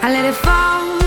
I let it fall.